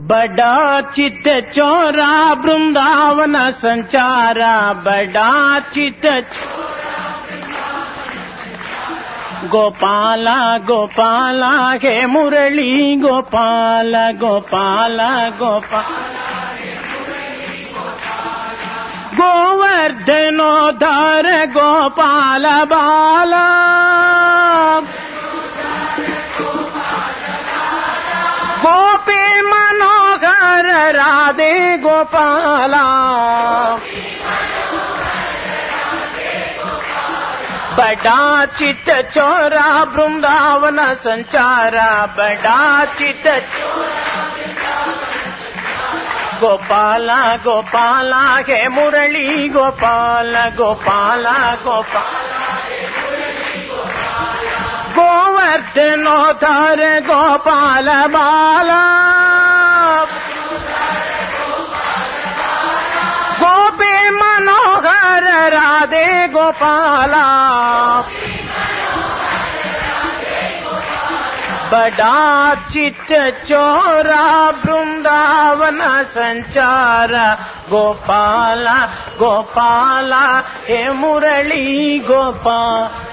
बड़ा चित चोरा, वृंदावन संचारा। बड़ा चित गोपाल गोपाल, हे मुरली, गोपाल गोपाल गोपाल गोवर्धनोधर गोपाल बाला। गोपी राधे गोपाला। बड़ा चित चोरा वृंदावन संचारा। बड़ा चित गोपाला गोपाला हे मुरली गोपाल, गोपाला, गोपाल। गोवर्धनोधर गोपाल बाला। राधे गोपाला। बड़ा चित चोरा वृंदावन संचार। गोपाला गोपाला हे मुरली गोपाल